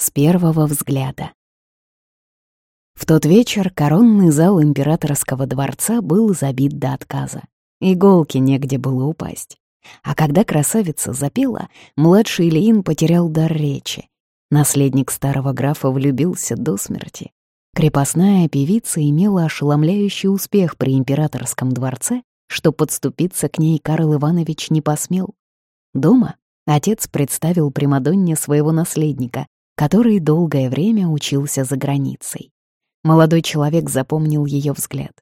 с первого взгляда. В тот вечер коронный зал императорского дворца был забит до отказа. Иголки негде было упасть. А когда красавица запела, младший Ильин потерял дар речи. Наследник старого графа влюбился до смерти. Крепостная певица имела ошеломляющий успех при императорском дворце, что подступиться к ней Карл Иванович не посмел. Дома отец представил Примадонне своего наследника, который долгое время учился за границей. Молодой человек запомнил ее взгляд.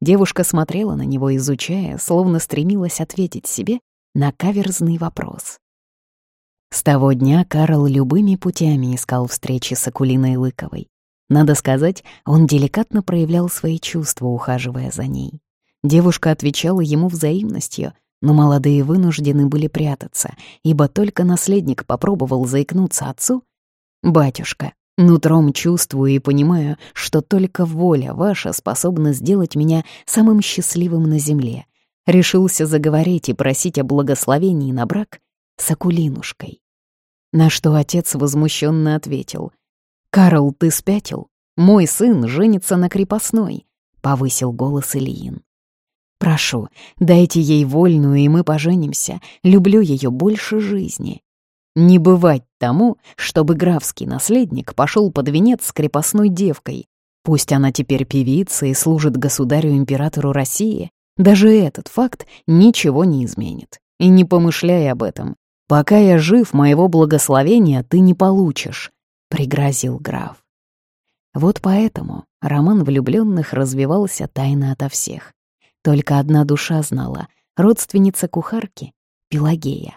Девушка смотрела на него, изучая, словно стремилась ответить себе на каверзный вопрос. С того дня Карл любыми путями искал встречи с Акулиной Лыковой. Надо сказать, он деликатно проявлял свои чувства, ухаживая за ней. Девушка отвечала ему взаимностью, но молодые вынуждены были прятаться, ибо только наследник попробовал заикнуться отцу. «Батюшка, нутром чувствую и понимаю, что только воля ваша способна сделать меня самым счастливым на земле», решился заговорить и просить о благословении на брак с Акулинушкой. На что отец возмущенно ответил. «Карл, ты спятил? Мой сын женится на крепостной», — повысил голос Ильин. «Прошу, дайте ей вольную, и мы поженимся. Люблю ее больше жизни». Не бывать тому, чтобы графский наследник пошел под венец с крепостной девкой. Пусть она теперь певица и служит государю-императору России, даже этот факт ничего не изменит. И не помышляй об этом. Пока я жив, моего благословения ты не получишь. — пригрозил граф. Вот поэтому роман влюбленных развивался тайно ото всех. Только одна душа знала — родственница кухарки — Пелагея.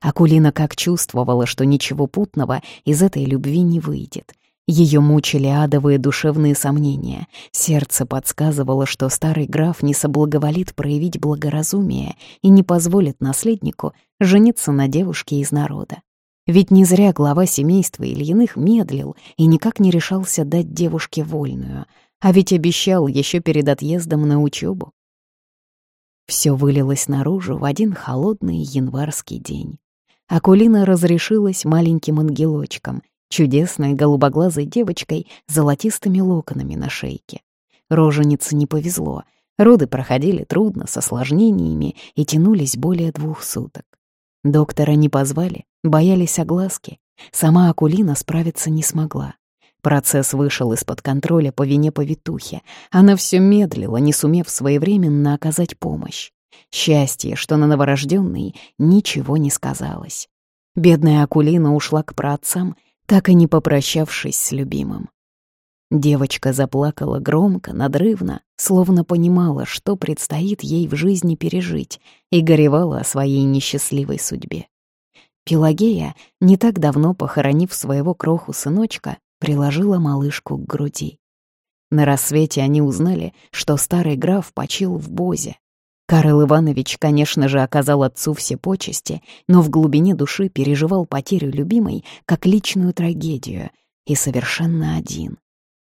Акулина как чувствовала, что ничего путного из этой любви не выйдет. Ее мучили адовые душевные сомнения. Сердце подсказывало, что старый граф не соблаговолит проявить благоразумие и не позволит наследнику жениться на девушке из народа. Ведь не зря глава семейства Ильиных медлил и никак не решался дать девушке вольную, а ведь обещал еще перед отъездом на учебу. Все вылилось наружу в один холодный январский день. Акулина разрешилась маленьким ангелочком, чудесной голубоглазой девочкой с золотистыми локонами на шейке. Роженице не повезло, роды проходили трудно, с осложнениями и тянулись более двух суток. Доктора не позвали, боялись огласки. Сама Акулина справиться не смогла. Процесс вышел из-под контроля по вине повитухи. Она все медлила, не сумев своевременно оказать помощь. Счастье, что на новорожденной ничего не сказалось. Бедная Акулина ушла к праотцам, так и не попрощавшись с любимым. Девочка заплакала громко, надрывно, словно понимала, что предстоит ей в жизни пережить, и горевала о своей несчастливой судьбе. Пелагея, не так давно похоронив своего кроху сыночка, приложила малышку к груди. На рассвете они узнали, что старый граф почил в Бозе. Карл Иванович, конечно же, оказал отцу все почести, но в глубине души переживал потерю любимой как личную трагедию и совершенно один.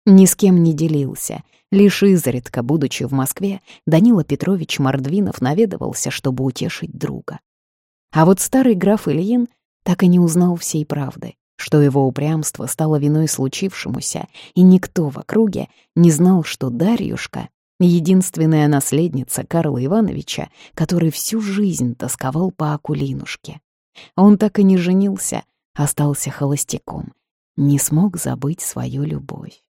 Ни с кем не делился. Лишь изредка, будучи в Москве, Данила Петрович Мордвинов наведывался, чтобы утешить друга. А вот старый граф Ильин так и не узнал всей правды, что его упрямство стало виной случившемуся, и никто в округе не знал, что Дарьюшка — единственная наследница Карла Ивановича, который всю жизнь тосковал по Акулинушке. Он так и не женился, остался холостяком, не смог забыть свою любовь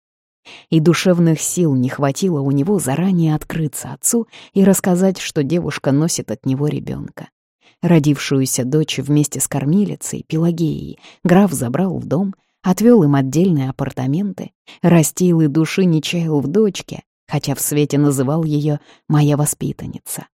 и душевных сил не хватило у него заранее открыться отцу и рассказать, что девушка носит от него ребенка. Родившуюся дочь вместе с кормилицей, Пелагеей, граф забрал в дом, отвел им отдельные апартаменты, растил и души не чаял в дочке, хотя в свете называл ее «моя воспитанница».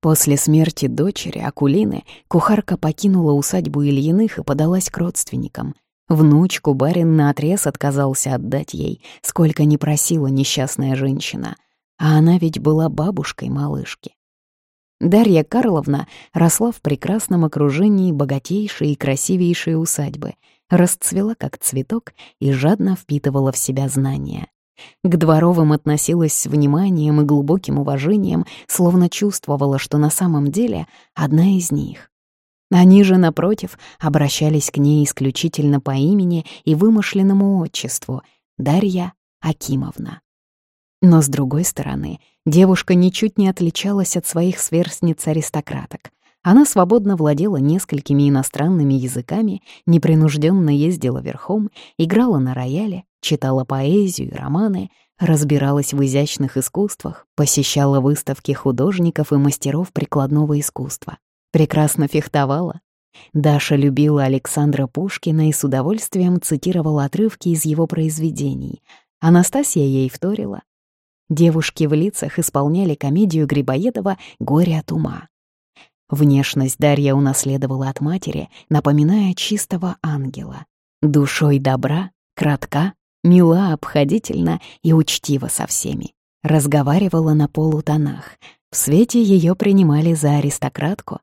После смерти дочери, Акулины, кухарка покинула усадьбу Ильиных и подалась к родственникам, Внучку барин наотрез отказался отдать ей, сколько не просила несчастная женщина. А она ведь была бабушкой малышки. Дарья Карловна росла в прекрасном окружении богатейшей и красивейшей усадьбы, расцвела как цветок и жадно впитывала в себя знания. К дворовым относилась с вниманием и глубоким уважением, словно чувствовала, что на самом деле одна из них. Они же, напротив, обращались к ней исключительно по имени и вымышленному отчеству — Дарья Акимовна. Но, с другой стороны, девушка ничуть не отличалась от своих сверстниц-аристократок. Она свободно владела несколькими иностранными языками, непринужденно ездила верхом, играла на рояле, читала поэзию и романы, разбиралась в изящных искусствах, посещала выставки художников и мастеров прикладного искусства, прекрасно фехтовала. Даша любила Александра Пушкина и с удовольствием цитировала отрывки из его произведений. Анастасия ей вторила. Девушки в лицах исполняли комедию Грибоедова «Горе от ума». Внешность Дарья унаследовала от матери, напоминая чистого ангела. Душой добра, кратка, мила, обходительна и учтива со всеми. Разговаривала на полутонах. В свете ее принимали за аристократку.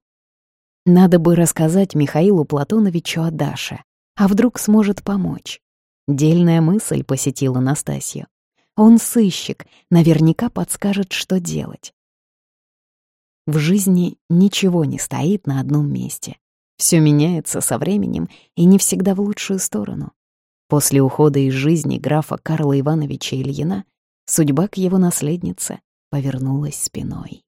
Надо бы рассказать Михаилу Платоновичу о Даше. А вдруг сможет помочь? Дельная мысль посетила Настасью. Он сыщик, наверняка подскажет, что делать. В жизни ничего не стоит на одном месте. Все меняется со временем и не всегда в лучшую сторону. После ухода из жизни графа Карла Ивановича Ильина судьба к его наследнице повернулась спиной.